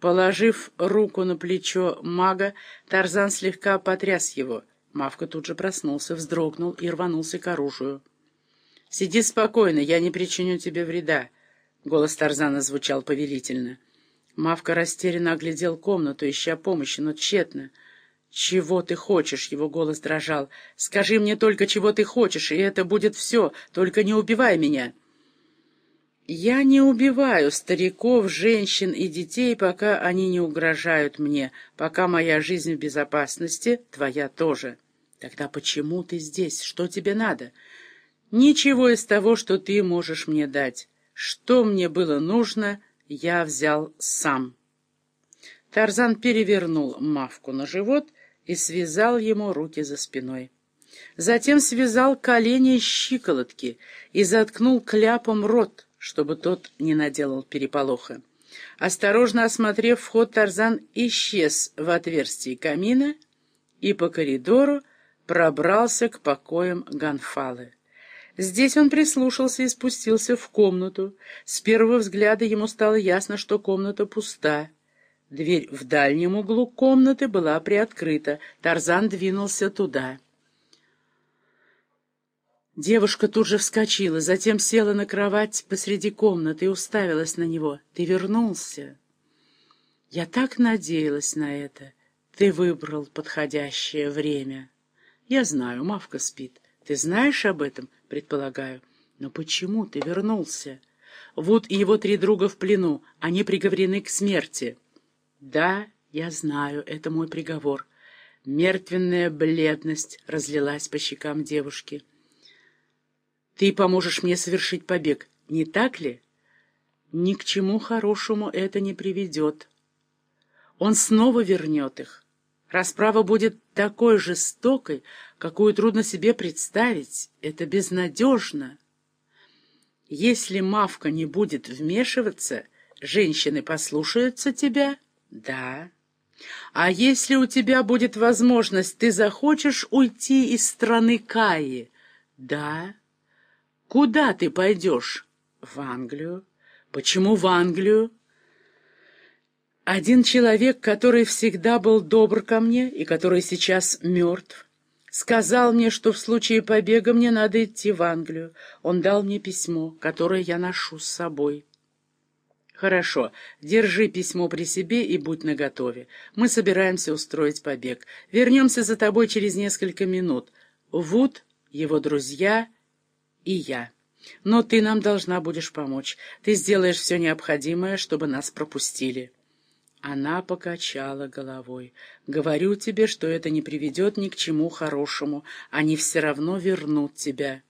Положив руку на плечо мага, Тарзан слегка потряс его. Мавка тут же проснулся, вздрогнул и рванулся к оружию. «Сиди спокойно, я не причиню тебе вреда», — голос Тарзана звучал повелительно. Мавка растерянно оглядел комнату, ища помощи, но тщетно. «Чего ты хочешь?» — его голос дрожал. «Скажи мне только, чего ты хочешь, и это будет все. Только не убивай меня». «Я не убиваю стариков, женщин и детей, пока они не угрожают мне. Пока моя жизнь в безопасности, твоя тоже. Тогда почему ты здесь? Что тебе надо?» «Ничего из того, что ты можешь мне дать. Что мне было нужно, я взял сам». Тарзан перевернул Мавку на живот и связал ему руки за спиной. Затем связал колени и щиколотки и заткнул кляпом рот чтобы тот не наделал переполоха. Осторожно осмотрев вход, Тарзан исчез в отверстии камина и по коридору пробрался к покоям Ганфалы. Здесь он прислушался и спустился в комнату. С первого взгляда ему стало ясно, что комната пуста. Дверь в дальнем углу комнаты была приоткрыта. Тарзан двинулся туда. Девушка тут же вскочила, затем села на кровать посреди комнаты и уставилась на него. «Ты вернулся?» «Я так надеялась на это. Ты выбрал подходящее время». «Я знаю, Мавка спит. Ты знаешь об этом, предполагаю. Но почему ты вернулся?» Вуд и его три друга в плену. Они приговорены к смерти. «Да, я знаю, это мой приговор». Мертвенная бледность разлилась по щекам девушки. Ты поможешь мне совершить побег, не так ли? Ни к чему хорошему это не приведет. Он снова вернет их. Расправа будет такой жестокой, какую трудно себе представить. Это безнадежно. Если Мавка не будет вмешиваться, женщины послушаются тебя? Да. А если у тебя будет возможность, ты захочешь уйти из страны Каи? Да. Куда ты пойдешь? В Англию. Почему в Англию? Один человек, который всегда был добр ко мне и который сейчас мертв, сказал мне, что в случае побега мне надо идти в Англию. Он дал мне письмо, которое я ношу с собой. Хорошо, держи письмо при себе и будь наготове. Мы собираемся устроить побег. Вернемся за тобой через несколько минут. Вуд, его друзья и я. Но ты нам должна будешь помочь. Ты сделаешь все необходимое, чтобы нас пропустили». Она покачала головой. «Говорю тебе, что это не приведет ни к чему хорошему. Они все равно вернут тебя».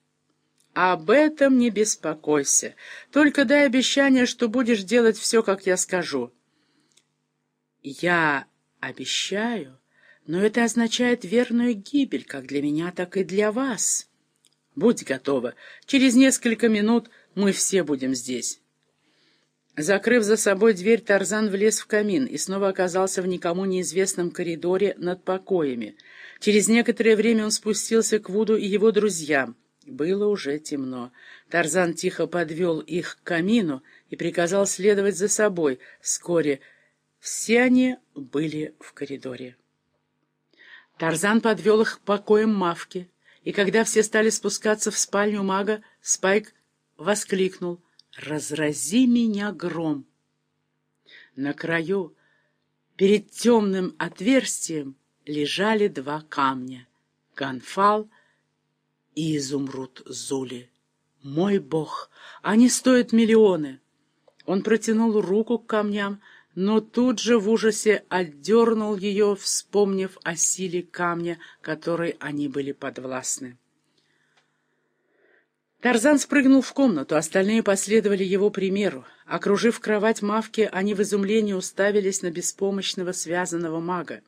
«Об этом не беспокойся. Только дай обещание, что будешь делать все, как я скажу». «Я обещаю, но это означает верную гибель, как для меня, так и для вас». Будь готова. Через несколько минут мы все будем здесь. Закрыв за собой дверь, Тарзан влез в камин и снова оказался в никому неизвестном коридоре над покоями. Через некоторое время он спустился к Вуду и его друзьям. Было уже темно. Тарзан тихо подвел их к камину и приказал следовать за собой. Вскоре все они были в коридоре. Тарзан подвел их к покоям Мавки и когда все стали спускаться в спальню мага, Спайк воскликнул «Разрази меня гром!». На краю, перед темным отверстием, лежали два камня — Ганфал и Изумруд Зули. «Мой бог! Они стоят миллионы!» Он протянул руку к камням, но тут же в ужасе отдернул ее, вспомнив о силе камня, которой они были подвластны. Тарзан спрыгнул в комнату, остальные последовали его примеру. Окружив кровать Мавки, они в изумлении уставились на беспомощного связанного мага.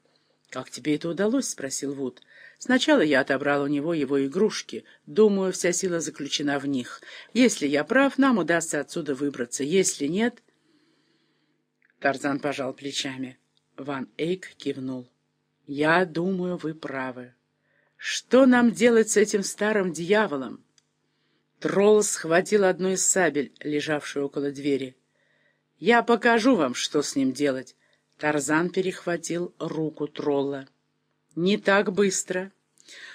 «Как тебе это удалось?» — спросил Вуд. «Сначала я отобрал у него его игрушки. Думаю, вся сила заключена в них. Если я прав, нам удастся отсюда выбраться. Если нет...» Тарзан пожал плечами. Ван Эйк кивнул. «Я думаю, вы правы. Что нам делать с этим старым дьяволом?» Тролл схватил одну из сабель, лежавшую около двери. «Я покажу вам, что с ним делать. Тарзан перехватил руку тролла. «Не так быстро!»